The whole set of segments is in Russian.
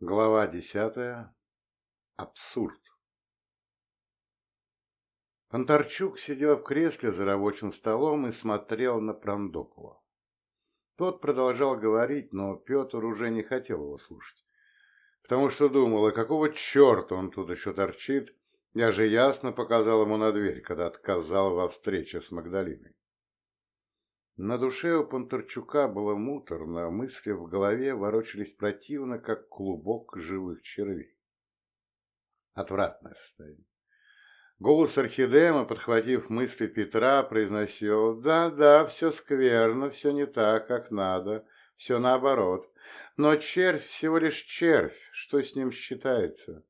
Глава десятая. Абсурд. Понтарчук сидел в кресле за рабочим столом и смотрел на Прандокула. Тот продолжал говорить, но Петр уже не хотел его слушать, потому что думал, а какого черта он тут еще торчит, я же ясно показал ему на дверь, когда отказал во встрече с Магдалиной. На душе у Понтарчука было муторно, мысли в голове ворочались противно, как клубок живых червей. Отвратное состояние. Голос Орхидема, подхватив мысли Петра, произносил «Да-да, все скверно, все не так, как надо, все наоборот. Но червь всего лишь червь, что с ним считается?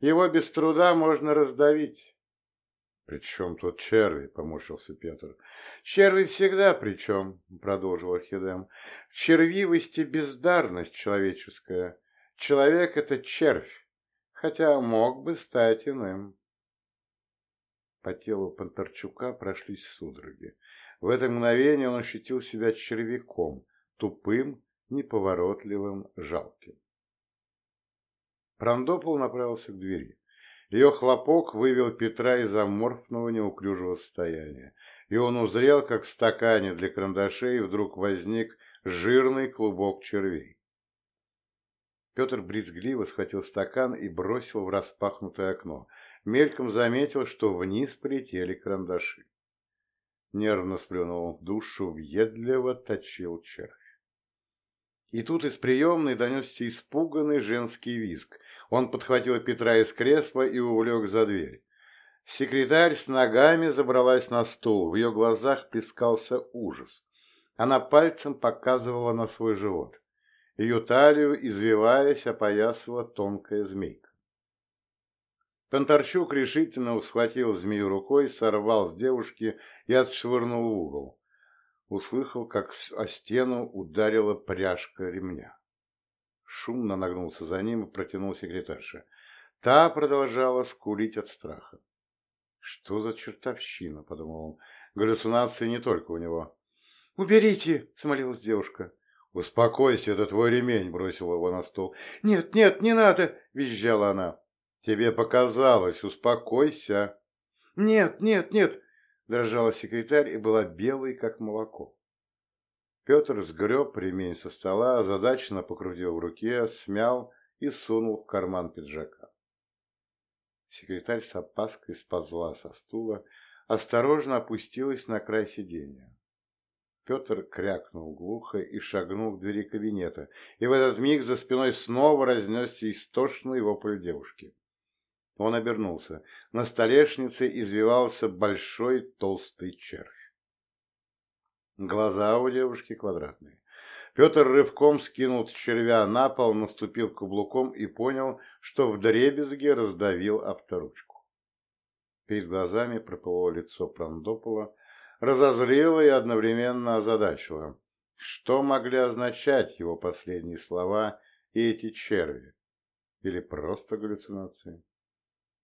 Его без труда можно раздавить». «При чем тут черви?» — поморщился Петр. «Черви всегда при чем?» — продолжил Орхидем. «В червивости бездарность человеческая. Человек — это червь, хотя мог бы стать иным». По телу Понтарчука прошлись судороги. В это мгновение он ощутил себя червяком, тупым, неповоротливым, жалким. Прандопол направился к двери. Ее хлопок вывел Петра из аморфного неуклюжего состояния, и он узрел, как в стакане для карандашей вдруг возник жирный клубок червей. Петр брезгливо схватил стакан и бросил в распахнутое окно. Мельком заметил, что вниз полетели карандаши. Нервно сплюнул в душу, въедливо точил червь. И тут из приемной донесся испуганный женский визг. Он подхватил Петра из кресла и увлек за дверь. Секретарь с ногами забралась на стул, в ее глазах плескался ужас. Она пальцем показывала на свой живот. Ее талию, извиваясь, опоясывала тонкая змейка. Конторчук решительно схватил змею рукой, сорвал с девушки и отшвырнул в угол услыхал, как о стену ударила пряжка ремня. Шумно нагнулся за ним и протянул секретарше. Та продолжала скулить от страха. «Что за чертовщина?» — подумал он. «Галлюцинации не только у него». «Уберите!» — смолилась девушка. «Успокойся, это твой ремень!» — бросила его на стол. «Нет, нет, не надо!» — визжала она. «Тебе показалось, успокойся!» «Нет, нет, нет!» дрожала секретарь и была белой, как молоко. Петр сгреб ремень со стола, озадаченно покрутил в руке, смял и сунул в карман пиджака. Секретарь с опаской сползла со стула, осторожно опустилась на край сиденья. Петр крякнул глухо и шагнул к двери кабинета, и в этот миг за спиной снова разнесся истошный вопль девушки. Он обернулся. На столешнице извивался большой толстый червь. Глаза у девушки квадратные. Петр рывком скинул червя на пол, наступил каблуком и понял, что в дребезге раздавил авторучку. Перед глазами проплыло лицо Прандопола, разозлило и одновременно озадачило. Что могли означать его последние слова и эти черви? Или просто галлюцинации?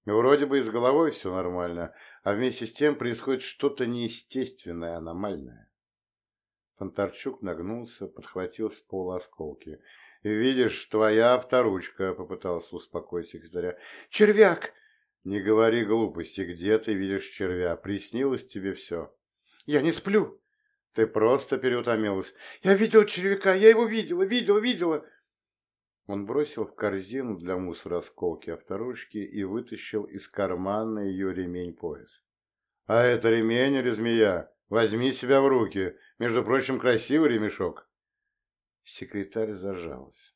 Вроде бы и с головой все нормально, а вместе с тем происходит что-то неестественное, аномальное. Фонтарчук нагнулся, подхватил с пола осколки. «Видишь, твоя авторучка», — попытался успокоить секретаря. «Червяк!» «Не говори глупости, где ты видишь червя? Приснилось тебе все?» «Я не сплю!» «Ты просто переутомилась!» «Я видел червяка, я его видела, видела, видела!» Он бросил в корзину для мусора осколки авторучки и вытащил из кармана ее ремень-пояс. «А это ремень или змея? Возьми себя в руки. Между прочим, красивый ремешок». Секретарь зажалась.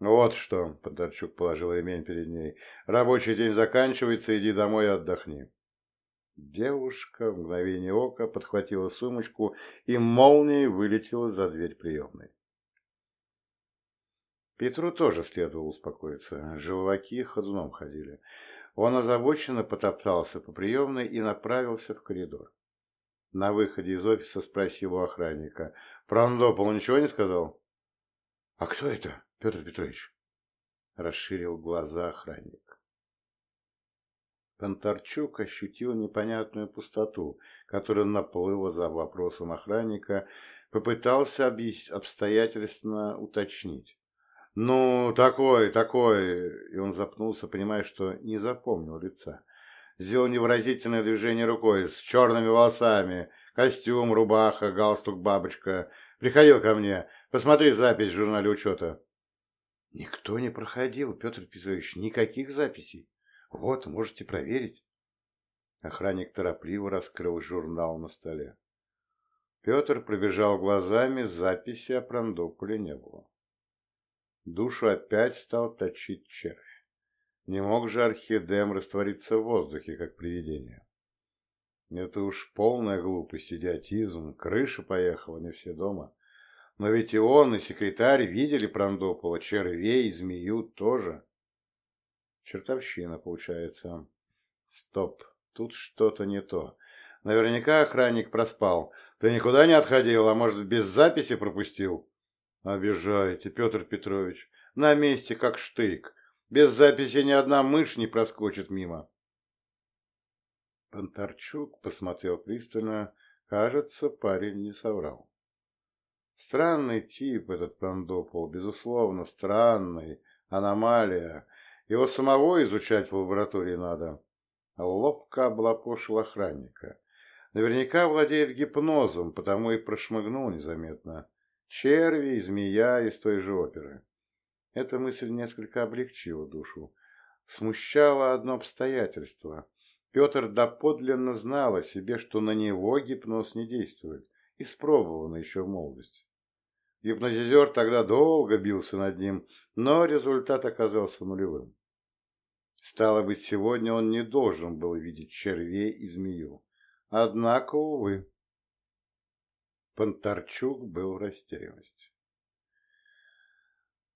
«Вот что», — Подорчук положил ремень перед ней, — «рабочий день заканчивается, иди домой и отдохни». Девушка в мгновение ока подхватила сумочку и молнией вылетела за дверь приемной. Петру тоже следовало успокоиться. Желваки ходуном ходили. Он озабоченно потоптался по приемной и направился в коридор. На выходе из офиса спросил у охранника. «Прандопол ничего не сказал?» «А кто это, Петр Петрович?» Расширил глаза охранник. Понтарчук ощутил непонятную пустоту, которая наплыла за вопросом охранника, попытался обстоятельственно уточнить. «Ну, такой, такой...» И он запнулся, понимая, что не запомнил лица. Сделал невыразительное движение рукой, с черными волосами, костюм, рубаха, галстук, бабочка. Приходил ко мне. Посмотри запись в журнале учета. Никто не проходил, Петр Петрович, никаких записей. Вот, можете проверить. Охранник торопливо раскрыл журнал на столе. Петр пробежал глазами, записи о Прандополе не было. Душу опять стал точить червь. Не мог же орхидем раствориться в воздухе, как привидение. Это уж полная глупость, идиотизм, крыша поехала, не все дома. Но ведь и он, и секретарь видели Прандопола, червей, змею тоже. Чертовщина, получается. Стоп, тут что-то не то. Наверняка охранник проспал. Ты никуда не отходил, а может, без записи пропустил? Обижаете, Петр Петрович. На месте, как штык. Без записи ни одна мышь не проскочит мимо. Понтарчук посмотрел пристально. Кажется, парень не соврал. Странный тип этот Пандопол, безусловно, странный, аномалия. Его самого изучать в лаборатории надо. Ловко облапошил охранника. Наверняка владеет гипнозом, потому и прошмыгнул незаметно. Черви и змея из той же оперы. Эта мысль несколько облегчила душу. Смущало одно обстоятельство. Петр доподлинно знал о себе, что на него гипноз не действует, испробовано еще в молодости. Гипнотизер тогда долго бился над ним, но результат оказался нулевым. Стало быть, сегодня он не должен был видеть червей и змею. Однако, увы, Понтарчук был в растерянности.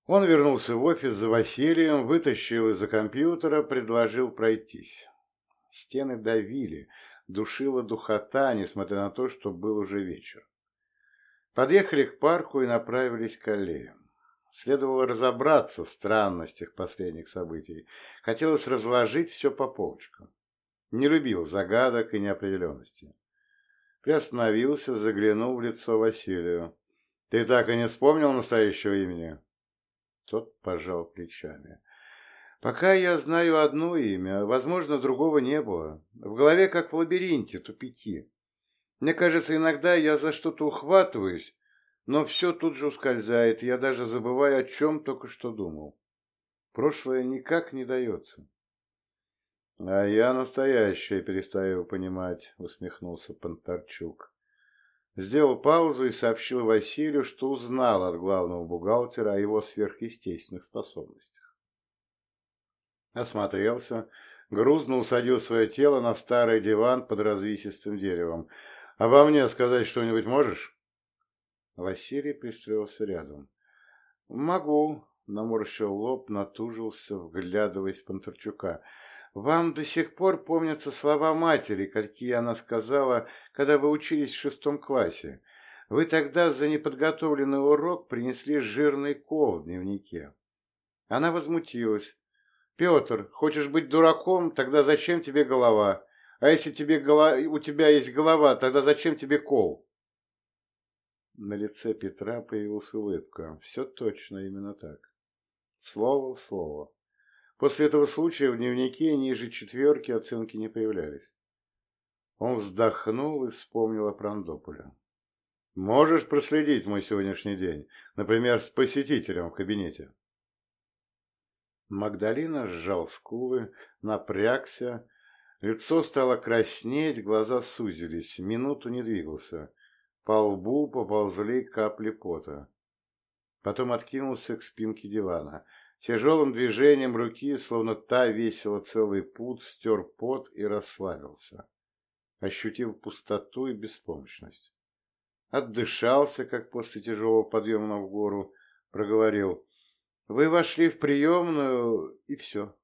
Он вернулся в офис за Василием, вытащил из-за компьютера, предложил пройтись. Стены давили, душила духота, несмотря на то, что был уже вечер. Подъехали к парку и направились к аллеям. Следовало разобраться в странностях последних событий. Хотелось разложить все по полочкам. Не любил загадок и неопределенности. Приостановился, заглянул в лицо Василию. «Ты так и не вспомнил настоящего имени?» Тот пожал плечами. «Пока я знаю одно имя, возможно, другого не было. В голове как в лабиринте, тупики. Мне кажется, иногда я за что-то ухватываюсь, но все тут же ускользает, я даже забываю, о чем только что думал. Прошлое никак не дается». «А я настоящее перестаю понимать», — усмехнулся Понтарчук. Сделал паузу и сообщил Василию, что узнал от главного бухгалтера о его сверхъестественных способностях. Осмотрелся, грузно усадил свое тело на старый диван под развесистым деревом. «Обо мне сказать что-нибудь можешь?» Василий пристроился рядом. «Могу», — наморщил лоб, натужился, вглядываясь в Понтарчука. Вам до сих пор помнятся слова матери, какие она сказала, когда вы учились в шестом классе. Вы тогда за неподготовленный урок принесли жирный кол в дневнике. Она возмутилась. «Петр, хочешь быть дураком? Тогда зачем тебе голова? А если тебе голова, у тебя есть голова, тогда зачем тебе кол?» На лице Петра появилась улыбка. Все точно именно так. Слово в слово. После этого случая в дневнике ниже четверки оценки не появлялись. Он вздохнул и вспомнил о Прандополе. «Можешь проследить мой сегодняшний день, например, с посетителем в кабинете?» Магдалина сжал скулы, напрягся, лицо стало краснеть, глаза сузились, минуту не двигался. По лбу поползли капли пота. Потом откинулся к спинке дивана – Тяжелым движением руки, словно та весила целый путь, стер пот и расслабился. Ощутил пустоту и беспомощность. Отдышался, как после тяжелого подъема в гору, проговорил. Вы вошли в приемную, и все.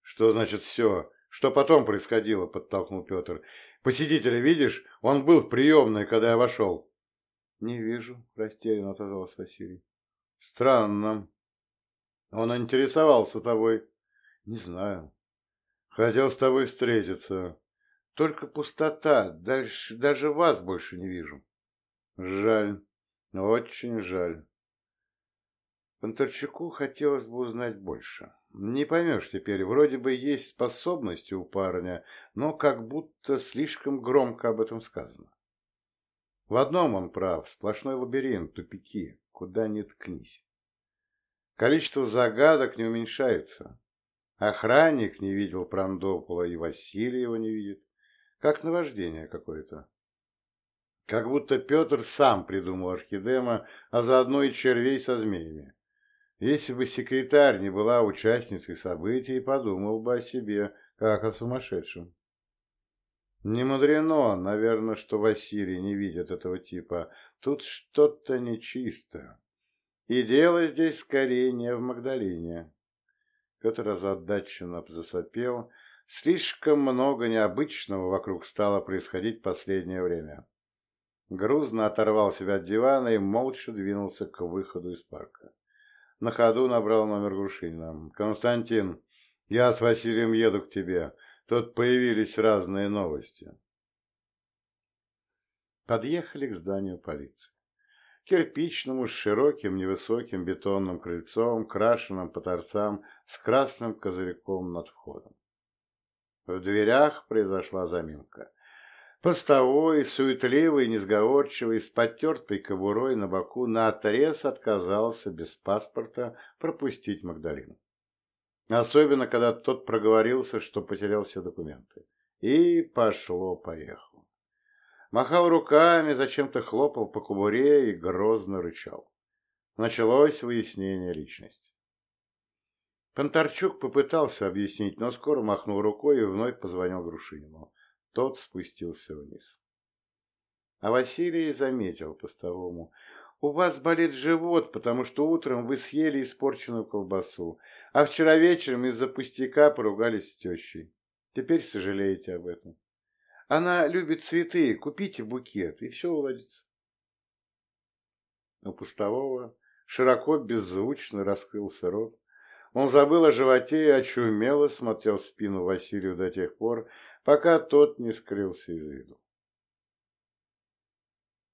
Что значит все? Что потом происходило, подтолкнул Петр. Посетителя видишь? Он был в приемной, когда я вошел. Не вижу, растерянно отозвался Василий. Странно, он интересовался тобой. Не знаю. Хотел с тобой встретиться. Только пустота. Дальше даже вас больше не вижу. Жаль. Очень жаль. Понтарчуку хотелось бы узнать больше. Не поймешь теперь, вроде бы есть способности у парня, но как будто слишком громко об этом сказано. В одном он прав, сплошной лабиринт, тупики, куда ни ткнись. Количество загадок не уменьшается. Охранник не видел Прандопола, и Василий его не видит. Как наваждение какое-то. Как будто Петр сам придумал Архидема, а заодно и червей со змеями. Если бы секретарь не была участницей событий, подумал бы о себе, как о сумасшедшем. Не мудрено, наверное, что Василий не видит этого типа. Тут что-то нечисто. И дело здесь скорее не в Магдалине. Петр озадаченно засопел. Слишком много необычного вокруг стало происходить в последнее время. Грузно оторвал себя от дивана и молча двинулся к выходу из парка. На ходу набрал номер Грушинина. «Константин, я с Василием еду к тебе. Тут появились разные новости». Подъехали к зданию полиции. Кирпичному, с широким, невысоким бетонным крыльцом, крашенным по торцам, с красным козырьком над входом. В дверях произошла заминка. Постовой, суетливый, несговорчивый, с потертой кобурой на боку, наотрез отказался без паспорта пропустить Магдалину. Особенно, когда тот проговорился, что потерял все документы. И пошло-поехало. Махал руками, зачем-то хлопал по кобуре и грозно рычал. Началось выяснение личности. Понтарчук попытался объяснить, но скоро махнул рукой и вновь позвонил Грушинину. Тот спустился вниз. А Василий заметил постовому. «У вас болит живот, потому что утром вы съели испорченную колбасу, а вчера вечером из-за пустяка поругались с тещей. Теперь сожалеете об этом. Она любит цветы, купите букет, и все уладится». У постового широко, беззвучно раскрылся рот. Он забыл о животе и очумело смотрел в спину Василию до тех пор, пока тот не скрылся из виду.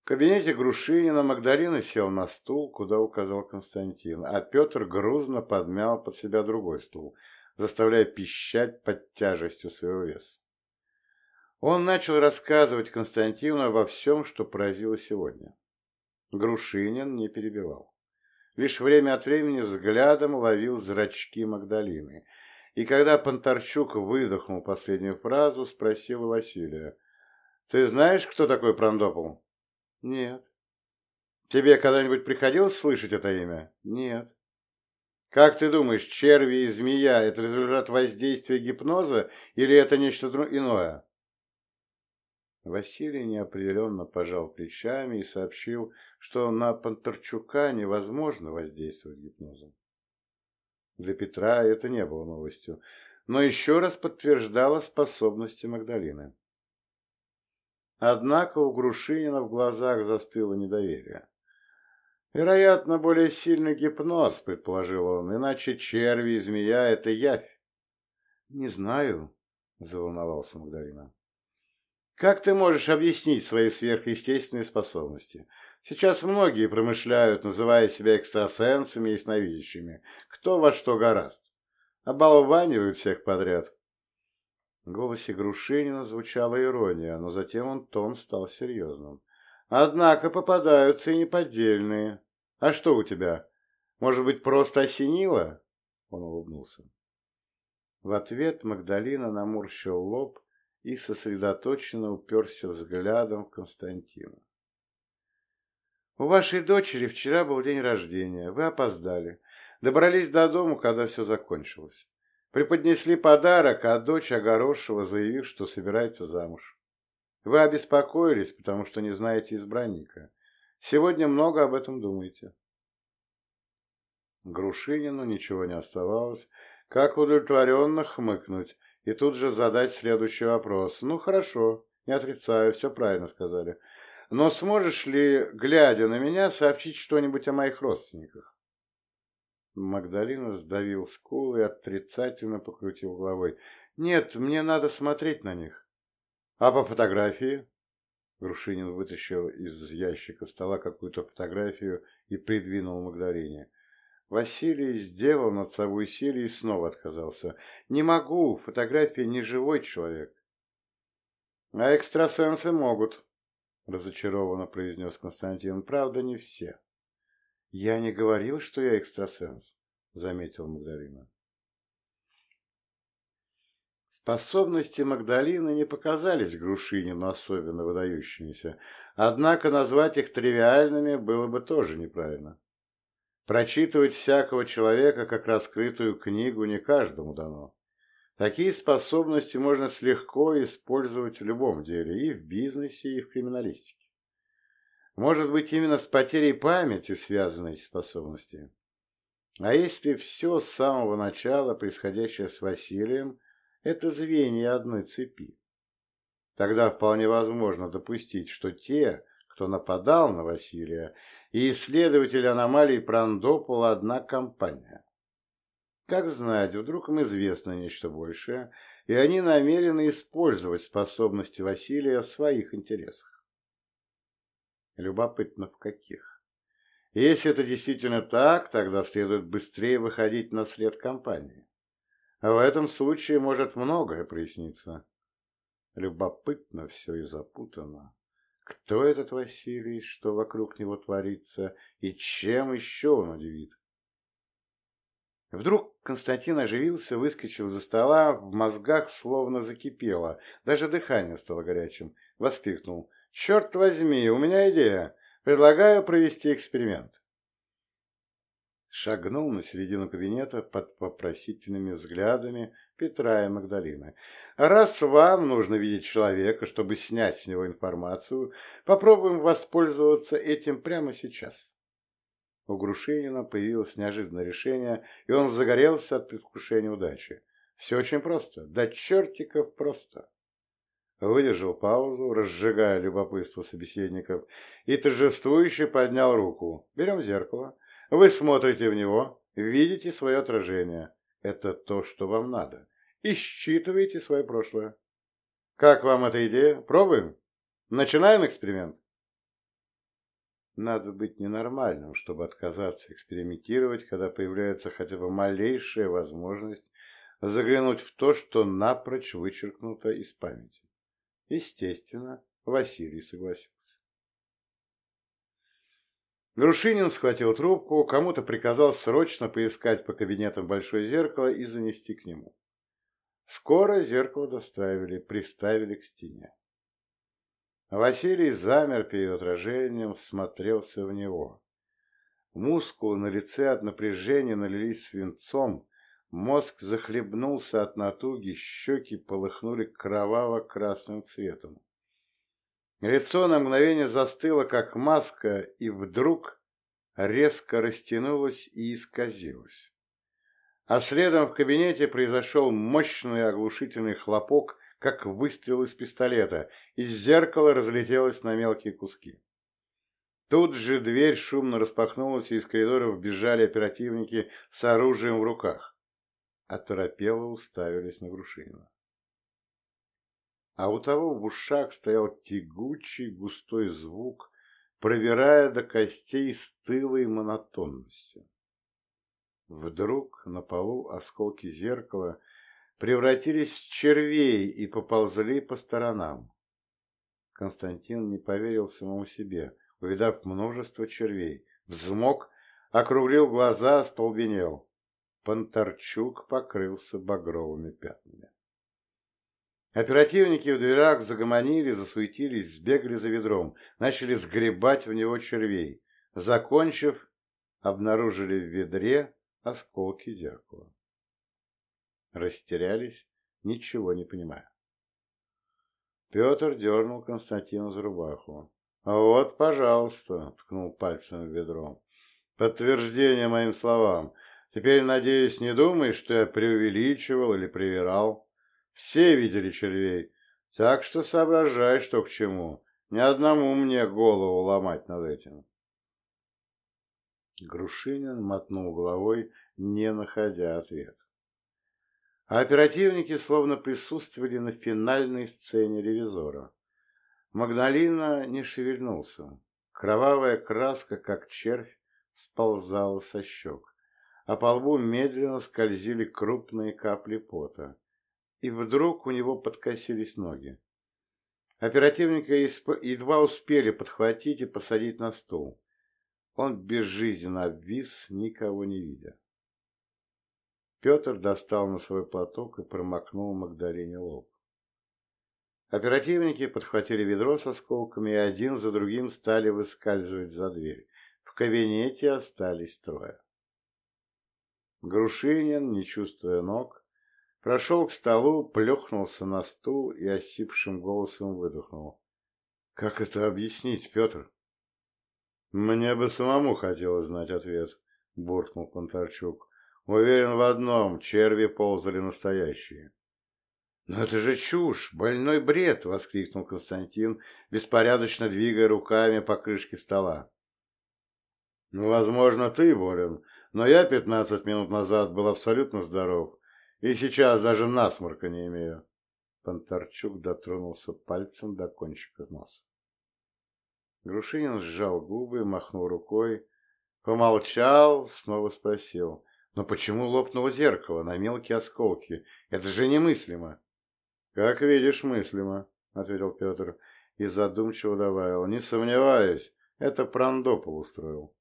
В кабинете Грушинина Магдалина сел на стул, куда указал Константин, а Петр грузно подмял под себя другой стул, заставляя пищать под тяжестью своего веса. Он начал рассказывать Константину обо всем, что поразило сегодня. Грушинин не перебивал. Лишь время от времени взглядом ловил зрачки Магдалины – и когда Понтарчук выдохнул последнюю фразу, спросил Василия. «Ты знаешь, кто такой Прандопол?» «Нет». «Тебе когда-нибудь приходилось слышать это имя?» «Нет». «Как ты думаешь, черви и змея – это результат воздействия гипноза или это нечто иное?» Василий неопределенно пожал плечами и сообщил, что на Понтарчука невозможно воздействовать гипнозом. Для Петра это не было новостью, но еще раз подтверждало способности Магдалины. Однако у Грушинина в глазах застыло недоверие. «Вероятно, более сильный гипноз», — предположил он, — «иначе черви и змея — это явь». «Не знаю», — заволновался Магдалина. «Как ты можешь объяснить свои сверхъестественные способности? Сейчас многие промышляют, называя себя экстрасенсами и сновидящими, кто во что гораст. Оболванивают всех подряд. В голосе Грушинина звучала ирония, но затем он тон стал серьезным. Однако попадаются и неподдельные. А что у тебя? Может быть, просто осенило? Он улыбнулся. В ответ Магдалина наморщил лоб и сосредоточенно уперся взглядом в Константина. У вашей дочери вчера был день рождения. Вы опоздали. Добрались до дома, когда все закончилось. Преподнесли подарок, а дочь огорошила, заявив, что собирается замуж. Вы обеспокоились, потому что не знаете избранника. Сегодня много об этом думаете. Грушинину ничего не оставалось, как удовлетворенно хмыкнуть и тут же задать следующий вопрос. Ну, хорошо, не отрицаю, все правильно сказали. Но сможешь ли, глядя на меня, сообщить что-нибудь о моих родственниках? Магдалина сдавил скулы и отрицательно покрутил головой. «Нет, мне надо смотреть на них». «А по фотографии?» Грушинин вытащил из ящика стола какую-то фотографию и придвинул Магдалине. Василий сделал над собой усилие и снова отказался. «Не могу, фотография не живой человек». «А экстрасенсы могут», — разочарованно произнес Константин. «Правда, не все». «Я не говорил, что я экстрасенс», — заметил Магдалина. Способности Магдалины не показались Грушинину особенно выдающимися, однако назвать их тривиальными было бы тоже неправильно. Прочитывать всякого человека как раскрытую книгу не каждому дано. Такие способности можно с легко использовать в любом деле, и в бизнесе, и в криминалистике. Может быть, именно с потерей памяти связаны эти способности. А если все с самого начала, происходящее с Василием, это звенья одной цепи. Тогда вполне возможно допустить, что те, кто нападал на Василия, и исследователи аномалий Прандопола одна компания. Как знать, вдруг им известно нечто большее, и они намерены использовать способности Василия в своих интересах. Любопытно, в каких. Если это действительно так, тогда следует быстрее выходить на след компании. В этом случае может многое проясниться. Любопытно все и запутано. Кто этот Василий, что вокруг него творится, и чем еще он удивит? Вдруг Константин оживился, выскочил за стола, в мозгах словно закипело, даже дыхание стало горячим. Воскликнул. «Черт возьми, у меня идея! Предлагаю провести эксперимент!» шагнул на середину кабинета под вопросительными взглядами Петра и Магдалины. «Раз вам нужно видеть человека, чтобы снять с него информацию, попробуем воспользоваться этим прямо сейчас». У Грушинина появилось неожиданное решение, и он загорелся от предвкушения удачи. Все очень просто, до чертиков просто. Выдержал паузу, разжигая любопытство собеседников, и торжествующе поднял руку. «Берем зеркало». Вы смотрите в него, видите свое отражение. Это то, что вам надо. И считываете свое прошлое. Как вам эта идея? Пробуем? Начинаем эксперимент? Надо быть ненормальным, чтобы отказаться экспериментировать, когда появляется хотя бы малейшая возможность заглянуть в то, что напрочь вычеркнуто из памяти. Естественно, Василий согласился. Грушинин схватил трубку, кому-то приказал срочно поискать по кабинетам большое зеркало и занести к нему. Скоро зеркало доставили, приставили к стене. Василий замер перед отражением, смотрелся в него. Мускулы на лице от напряжения налились свинцом, мозг захлебнулся от натуги, щеки полыхнули кроваво-красным цветом. Лицо на мгновение застыло, как маска, и вдруг резко растянулось и исказилось. А следом в кабинете произошел мощный оглушительный хлопок, как выстрел из пистолета, и зеркало разлетелось на мелкие куски. Тут же дверь шумно распахнулась, и из коридора вбежали оперативники с оружием в руках. Оторопело уставились на Грушинина а у того в ушах стоял тягучий густой звук, пробирая до костей стылой монотонностью. Вдруг на полу осколки зеркала превратились в червей и поползли по сторонам. Константин не поверил самому себе, увидав множество червей. Взмок, округлил глаза, столбенел. Понтарчук покрылся багровыми пятнами. Оперативники в дверях загомонили, засуетились, сбегали за ведром, начали сгребать в него червей. Закончив, обнаружили в ведре осколки зеркала. Растерялись, ничего не понимая. Петр дернул Константина за рубаху. «Вот, пожалуйста», — ткнул пальцем в ведро. «Подтверждение моим словам. Теперь, надеюсь, не думаешь, что я преувеличивал или привирал?» Все видели червей, так что соображай, что к чему. Ни одному мне голову ломать над этим. Грушинин мотнул головой, не находя ответ. А оперативники словно присутствовали на финальной сцене ревизора. Магдалина не шевельнулся. Кровавая краска, как червь, сползала со щек. а по лбу медленно скользили крупные капли пота. И вдруг у него подкосились ноги. Оперативника едва успели подхватить и посадить на стул. Он безжизненно обвис, никого не видя. Петр достал на свой платок и промокнул Магдалине лоб. Оперативники подхватили ведро с осколками и один за другим стали выскальзывать за дверь. В кабинете остались трое. Грушинин, не чувствуя ног, прошел к столу, плюхнулся на стул и осипшим голосом выдохнул. «Как это объяснить, Петр?» «Мне бы самому хотелось знать ответ», — буркнул Понтарчук. «Уверен в одном, черви ползали настоящие». «Но это же чушь, больной бред!» — воскликнул Константин, беспорядочно двигая руками по крышке стола. «Ну, возможно, ты болен, но я пятнадцать минут назад был абсолютно здоров, и сейчас даже насморка не имею». Понтарчук дотронулся пальцем до кончика носа. Грушинин сжал губы, махнул рукой, помолчал, снова спросил. «Но почему лопнуло зеркало на мелкие осколки? Это же немыслимо!» «Как видишь, мыслимо», — ответил Петр и задумчиво добавил. «Не сомневаюсь, это Прандопол устроил».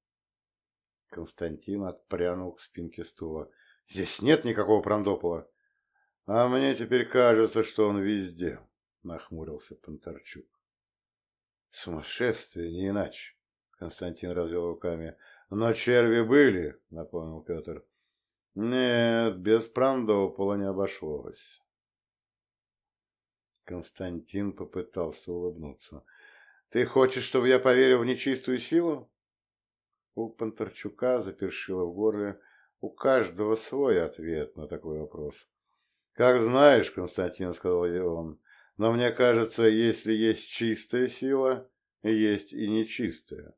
Константин отпрянул к спинке стула. «Здесь нет никакого Прандопола». «А мне теперь кажется, что он везде», — нахмурился Понтарчук. «Сумасшествие, не иначе», — Константин развел руками. «Но черви были», — напомнил Петр. «Нет, без Прандопола не обошлось». Константин попытался улыбнуться. «Ты хочешь, чтобы я поверил в нечистую силу?» У Панторчука запершило в горле. У каждого свой ответ на такой вопрос. «Как знаешь, Константин, — сказал он, — но мне кажется, если есть чистая сила, есть и нечистая».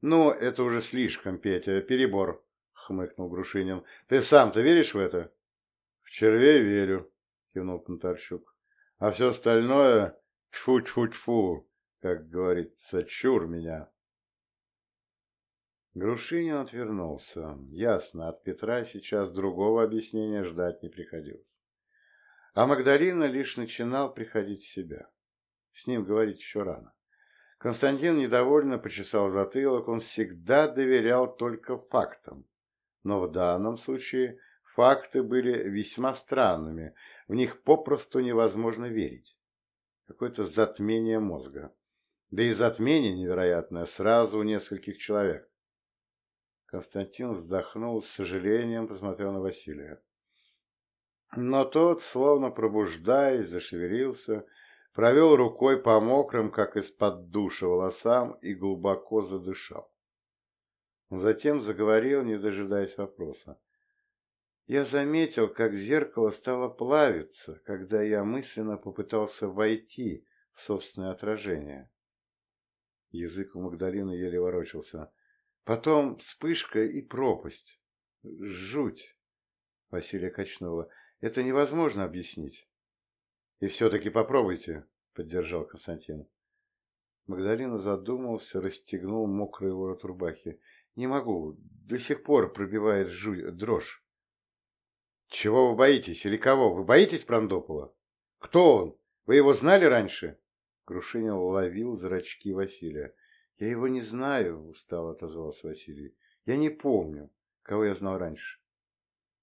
«Ну, это уже слишком, Петя, перебор», — хмыкнул Грушинин. «Ты сам-то веришь в это?» «В червей верю», — кивнул Панторчук. А все остальное тьфу-тьфу-тьфу, как говорится, чур меня. Грушинин отвернулся. Ясно, от Петра сейчас другого объяснения ждать не приходилось. А Магдалина лишь начинал приходить в себя. С ним говорить еще рано. Константин недовольно почесал затылок, он всегда доверял только фактам. Но в данном случае факты были весьма странными, в них попросту невозможно верить. Какое-то затмение мозга. Да и затмение невероятное сразу у нескольких человек. Константин вздохнул с сожалением, посмотрел на Василия. Но тот, словно пробуждаясь, зашевелился, провел рукой по мокрым, как из-под душа, волосам и глубоко задышал. Затем заговорил, не дожидаясь вопроса. Я заметил, как зеркало стало плавиться, когда я мысленно попытался войти в собственное отражение. Язык у Магдалины еле ворочался. Потом вспышка и пропасть. Жуть. Василия качнула. Это невозможно объяснить. И все-таки попробуйте, поддержал Константин. Магдалина задумался, расстегнул мокрый ворот рубахи. Не могу, до сих пор пробивает жу... дрожь. Чего вы боитесь или кого? Вы боитесь Прандопола? Кто он? Вы его знали раньше? Грушинин ловил зрачки Василия. Я его не знаю, устало отозвался Василий. Я не помню, кого я знал раньше.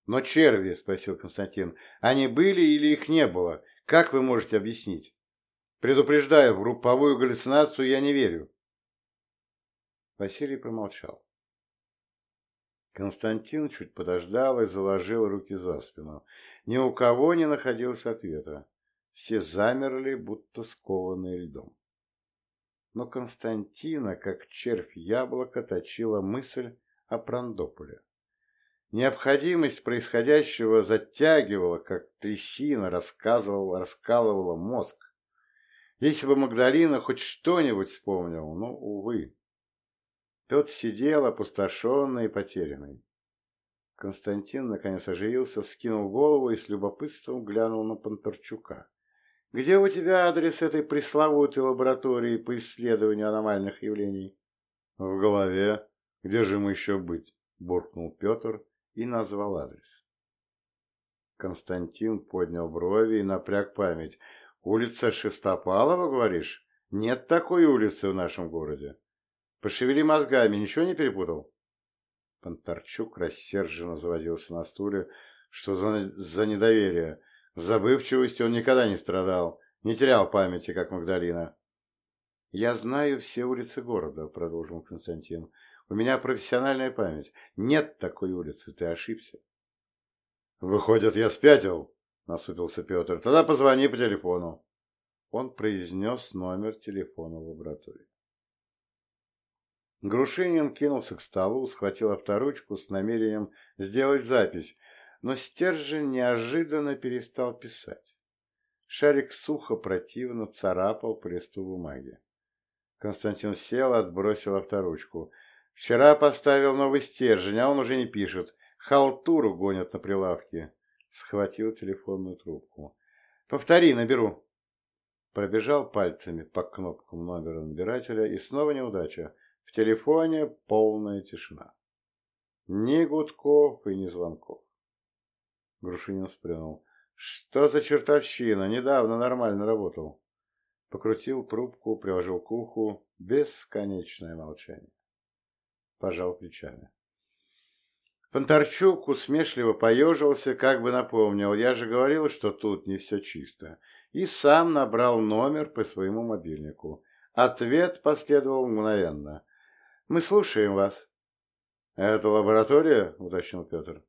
Но черви, спросил Константин, они были или их не было? Как вы можете объяснить? Предупреждаю, в групповую галлюцинацию я не верю. Василий промолчал. Константин чуть подождал и заложил руки за спину. Ни у кого не находилось ответа. Все замерли, будто скованные льдом. Но Константина, как червь яблоко, точила мысль о Прандополе. Необходимость происходящего затягивала, как трясина рассказывала, раскалывала мозг. Если бы Магдалина хоть что-нибудь вспомнил, но, увы. Тот сидел опустошенный и потерянный. Константин наконец оживился, скинул голову и с любопытством глянул на Понторчука. «Где у тебя адрес этой пресловутой лаборатории по исследованию аномальных явлений?» «В голове. Где же мы еще быть?» буркнул Петр и назвал адрес. Константин поднял брови и напряг память. «Улица Шестопалова, говоришь? Нет такой улицы в нашем городе. Пошевели мозгами, ничего не перепутал?» Понтарчук рассерженно завозился на стуле. «Что за, за недоверие? Забывчивостью он никогда не страдал, не терял памяти, как Магдалина». «Я знаю все улицы города», — продолжил Константин. «У меня профессиональная память. Нет такой улицы, ты ошибся». «Выходит, я спятил?» – насупился Петр. «Тогда позвони по телефону». Он произнес номер телефона лаборатории. Грушинин кинулся к столу, схватил авторучку с намерением сделать запись, но стержень неожиданно перестал писать. Шарик сухо противно царапал по листу бумаги. Константин сел, отбросил авторучку. «Вчера поставил новый стержень, а он уже не пишет. Халтуру гонят на прилавке. Схватил телефонную трубку. Повтори, наберу. Пробежал пальцами по кнопкам номера набирателя, и снова неудача. В телефоне полная тишина. Ни гудков и ни звонков. Грушинин сплюнул. Что за чертовщина? Недавно нормально работал. Покрутил трубку, приложил к уху. Бесконечное молчание. Пожал плечами. Понтарчук усмешливо поежился, как бы напомнил, я же говорил, что тут не все чисто, и сам набрал номер по своему мобильнику. Ответ последовал мгновенно. «Мы слушаем вас». «Это лаборатория?» — уточнил Петр.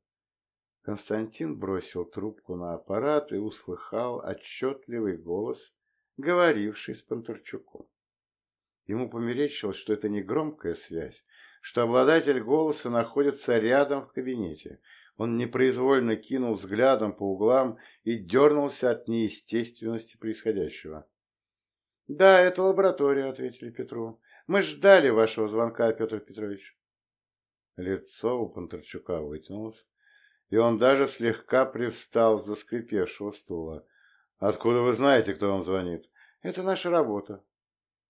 Константин бросил трубку на аппарат и услыхал отчетливый голос, говоривший с Понтарчуком. Ему померещилось, что это не громкая связь, что обладатель голоса находится рядом в кабинете. Он непроизвольно кинул взглядом по углам и дернулся от неестественности происходящего. «Да, это лаборатория», — ответили Петру. «Мы ждали вашего звонка, Петр Петрович». Лицо у Понтарчука вытянулось, и он даже слегка привстал с заскрипевшего стула. «Откуда вы знаете, кто вам звонит?» «Это наша работа».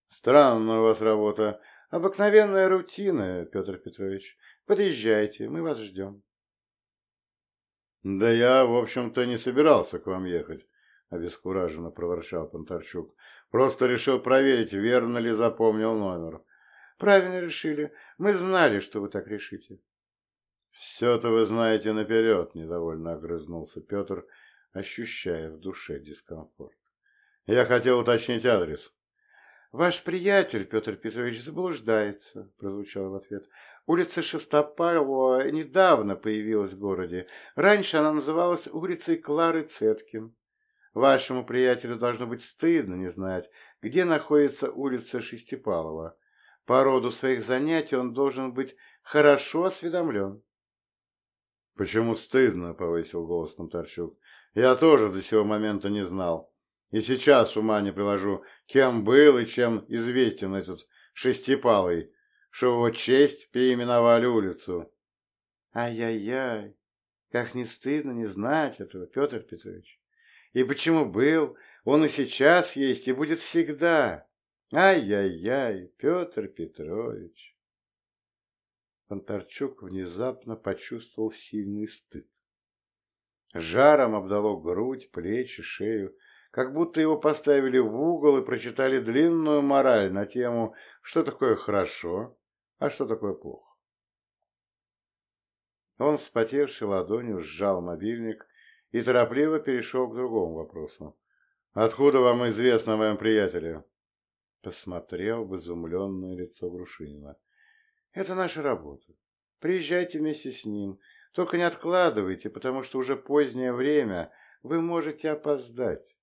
«Странная у вас работа. Обыкновенная рутина, Петр Петрович. Подъезжайте, мы вас ждем. Да я, в общем-то, не собирался к вам ехать, обескураженно проворчал Понтарчук. Просто решил проверить, верно ли запомнил номер. Правильно решили. Мы знали, что вы так решите. Все-то вы знаете наперед, недовольно огрызнулся Петр, ощущая в душе дискомфорт. Я хотел уточнить адрес. «Ваш приятель, Петр Петрович, заблуждается», – прозвучал в ответ. «Улица Шестопалова недавно появилась в городе. Раньше она называлась улицей Клары Цеткин. Вашему приятелю должно быть стыдно не знать, где находится улица Шестипалова. По роду своих занятий он должен быть хорошо осведомлен». «Почему стыдно?» – повысил голос Монтарчук. «Я тоже до сего момента не знал». И сейчас ума не приложу, кем был и чем известен этот шестипалый, что его честь переименовали улицу. Ай-яй-яй, как не стыдно не знать этого, Петр Петрович. И почему был, он и сейчас есть, и будет всегда. Ай-яй-яй, Петр Петрович. Понтарчук внезапно почувствовал сильный стыд. Жаром обдало грудь, плечи, шею как будто его поставили в угол и прочитали длинную мораль на тему, что такое хорошо, а что такое плохо. Он, вспотевший ладонью, сжал мобильник и торопливо перешел к другому вопросу. «Откуда вам известно о моем приятеле?» Посмотрел в изумленное лицо Грушинина. «Это наша работа. Приезжайте вместе с ним. Только не откладывайте, потому что уже позднее время, вы можете опоздать.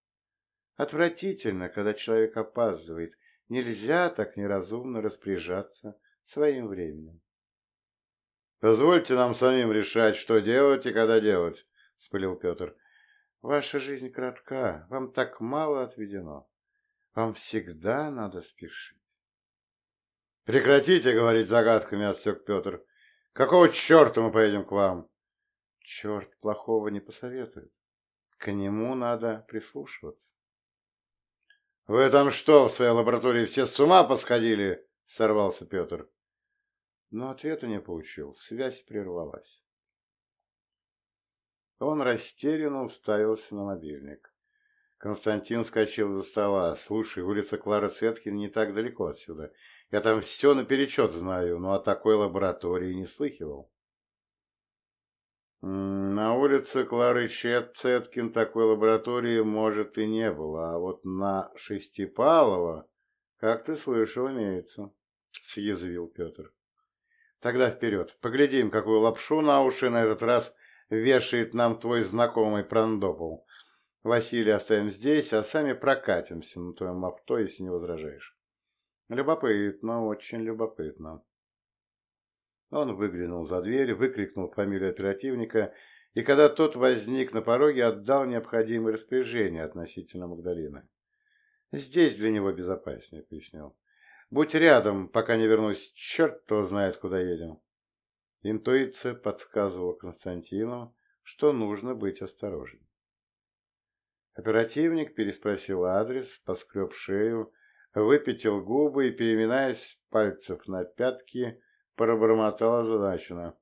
Отвратительно, когда человек опаздывает. Нельзя так неразумно распоряжаться своим временем. «Позвольте нам самим решать, что делать и когда делать», — спылил Петр. «Ваша жизнь кратка, вам так мало отведено. Вам всегда надо спешить». «Прекратите говорить загадками», — отсек Петр. «Какого черта мы поедем к вам?» «Черт плохого не посоветует. К нему надо прислушиваться». «Вы там что, в своей лаборатории все с ума посходили?» — сорвался Петр. но ответа не получил, связь прервалась. Он растерянно уставился на мобильник. Константин вскочил за стола. «Слушай, улица Клары Цветкин не так далеко отсюда. Я там все наперечет знаю, но о такой лаборатории не слыхивал». «На улице Клары Цеткин такой лаборатории, может, и не было, а вот на Шестипалова, как ты слышал, имеется», — съязвил Петр. «Тогда вперед, поглядим, какую лапшу на уши на этот раз вешает нам твой знакомый Прандопол. Василия оставим здесь, а сами прокатимся на твоем авто, если не возражаешь. Любопытно, очень любопытно. Он выглянул за дверь, выкрикнул фамилию оперативника, и когда тот возник на пороге, отдал необходимые распоряжения относительно Магдалины. «Здесь для него безопаснее», — пояснил. «Будь рядом, пока не вернусь. Черт его знает, куда едем». Интуиция подсказывала Константину, что нужно быть осторожнее. Оперативник переспросил адрес, поскреб шею, выпятил губы и, переминаясь пальцев на пятки, пробормотал озадаченно.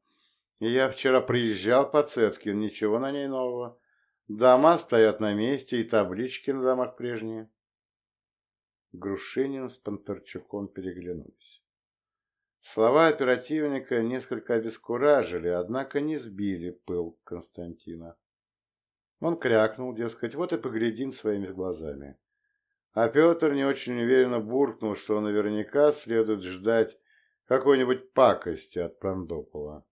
«Я вчера приезжал по Цецкин, ничего на ней нового. Дома стоят на месте, и таблички на домах прежние». Грушинин с Панторчуком переглянулись. Слова оперативника несколько обескуражили, однако не сбили пыл Константина. Он крякнул, дескать, вот и поглядим своими глазами. А Петр не очень уверенно буркнул, что наверняка следует ждать какой-нибудь пакости от Прандопола.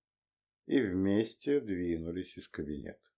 И вместе двинулись из кабинета.